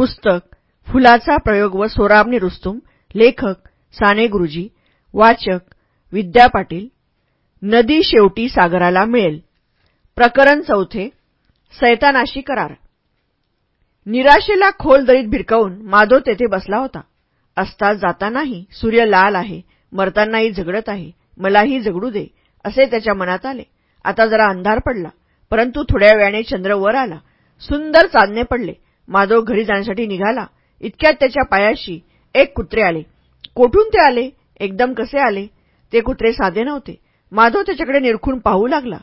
पुस्तक फुलाचा प्रयोग व सोराबनी रुस्तुम लेखक साने गुरुजी वाचक विद्या पाटील नदी शेवटी सागराला मिळेल. प्रकरण चौथे सैतानाशी करार. निराशेला खोल दरीत भिरकावून माधव तेथे बसला होता. असता जातानाही सूर्य लाल आहे मरतानाही झगडत आहे मलाही झगडू दे असे त्याच्या मनात आले. आता जरा अंधार पडला परंतु थोड्या वेळाने चंद्र वर आला. सुंदर चांदणे पडले माधव घरी जाण्यासाठी निघाला. इतक्यात त्याच्या पायाशी एक कुत्रे आले. कोठून ते आले? एकदम कसे आले? ते कुत्रे साधे नव्हते. माधव त्याच्याकडे निरखून पाहू लागला.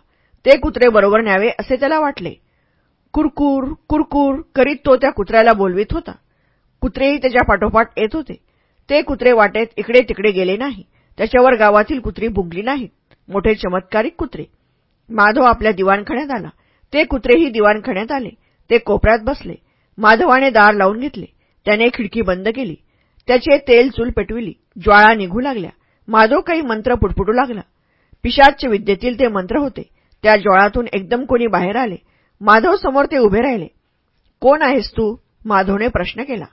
ते कुत्रे बरोबर न्यावे असे त्याला वाटले. कुरकुर कुरकुर करीत तो त्या कुत्र्याला बोलवित होता. कुत्रेही त्याच्या पाठोपाठ येत होते. ते कुत्रे वाटेत इकडे तिकडे गेले नाही. त्याच्यावर गावातील कुत्री भुंकली नाहीत. मोठे चमत्कारिक कुत्रे. माधव आपल्या दिवाणखाण्यात आला. ते कुत्रेही दिवाणखाण्यात आले. ते कोपऱ्यात बसले. माधवाने दार लावून घेतले. त्याने खिडकी बंद केली. त्याचे तेल चूल पेटविली. ज्वाळा निघू लागल्या. माधव काही मंत्र पुटपुटू लागला. पिशाच विद्येतील ते मंत्र होते. त्या ज्वाळातून एकदम कोणी बाहेर आले. माधव समोर ते उभे राहिले. कोण आहेस तू? माधवने प्रश्न केला.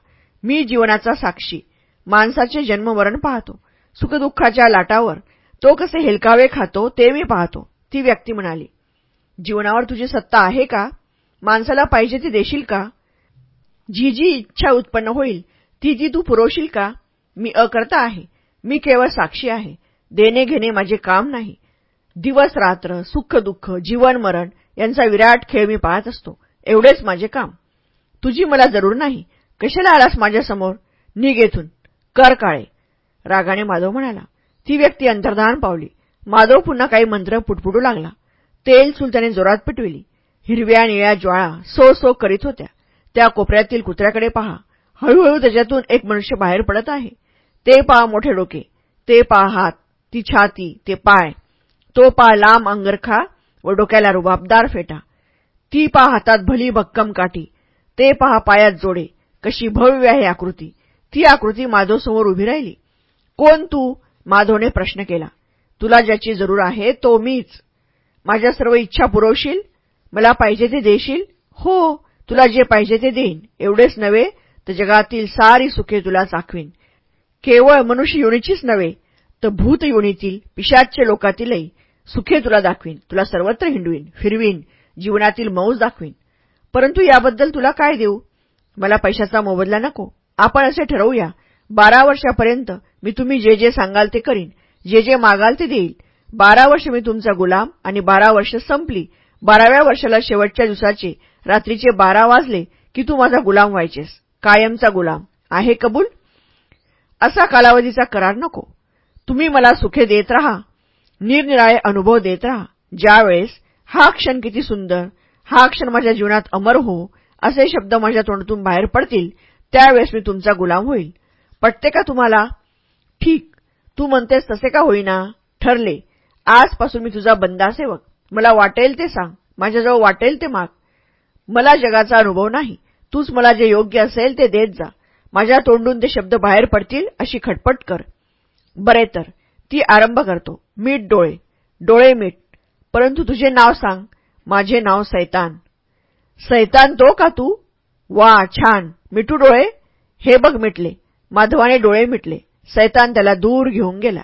मी जीवनाचा साक्षी. माणसाचे जन्ममरण पाहतो. सुखदुःखाच्या लाटावर. तो कसे हेलकावे खातो ते मी पाहतो ती व्यक्ती म्हणाली. जीवनावर तुझी सत्ता आहे का? माणसाला पाहिजे ती देशील का? जी जी इच्छा उत्पन्न होईल ती जी तू पुरवशील का? मी अकर्ता आहे. मी केवळ साक्षी आहे. देणे घेणे माझे काम नाही. दिवस रात्र सुख दुःख जीवन मरण यांचा विराट खेळ मी पाहत असतो. एवढेच माझे काम. तुझी मला जरूर नाही. कशाला आलास माझ्यासमोर? निघ येथून. कर काळे. रागाने माधव म्हणाला. ती व्यक्ती अंतर्धान पावली. माधव पुन्हा काही मंत्र पुटपुटू लागला. तेल चूल त्याने जोरात पिटविली. हिरव्या निळ्या ज्वाळा सो सो करीत होत्या. त्या कोपऱ्यातील कुत्र्याकडे पहा. हळूहळू त्याच्यातून एक मनुष्य बाहेर पडत आहे. ते पहा मोठे डोके. ते पहा हात. ती छाती. ते पाय. तो पहा लांब अंगरखा व डोक्याला रुबाबदार फेटा. ती पहा हातात भली भक्कम काठी. ते पहा पायात जोडे. कशी भव्य आहे आकृती. ती आकृती माधवसमोर उभी राहिली. कोण तू? माधवने प्रश्न केला. तुला ज्याची जरूर आहे तो मीच. माझ्या सर्व इच्छा पुरवशील? मला पाहिजे ते देशील? हो. तुला जे पाहिजे ते देईन. एवढेच नव्हे तर जगातील सारी सुखे तुला चाखवीन केवळ मनुष्य योनीचीच नव्हे तर भूत योनीतील पिशाच्य लोकातीलही सुखे तुला दाखवीन. तुला सर्वत्र हिंडवीन फिरवीन जीवनातील मौज दाखवीन. परंतु याबद्दल तुला काय देऊ? मला पैशाचा मोबदला नको. आपण असे ठरवूया बारा वर्षापर्यंत मी तुम्ही जे जे सांगाल ते करीन. जे जे मागाल ते देईल. बारा वर्ष मी तुमचा गुलाम आणि बारा वर्ष संपली. बाराव्या वर्षाला शेवटच्या दिवसाचे रात्रीचे बारा वाजले की तू माझा गुलाम व्हायचेस. कायमचा गुलाम. आहे कबूल? असा कालावधीचा करार नको. तुम्ही मला सुखे देत राहा. निरनिराळे अनुभव देत राहा. ज्यावेळेस हा क्षण किती सुंदर हा क्षण माझ्या जीवनात अमर हो असे शब्द माझ्या तोंडातून बाहेर पडतील त्यावेळेस मी तुमचा गुलाम होईल. पटते का तुम्हाला? ठीक. तू म्हणतेस तसे का होईना? ठरले. आजपासून मी तुझा बंदासेवक. मला वाटेल ते सांग. माझ्याजवळ वाटेल ते माग. मला जगाचा अनुभव नाही. तूच मला जे योग्य असेल ते देत जा. माझ्या तोंडून ते शब्द बाहेर पडतील अशी खटपट कर. बरे तर ती आरंभ करतो. मीठ डोळे. डोळे मीठ. परंतु तुझे नाव सांग. माझे नाव सैतान. सैतान तो का तू? वा छान. मिठू डोळे? हे बघ मिटले. माधवाने डोळे मिटले. सैतान त्याला दूर घेऊन गेला.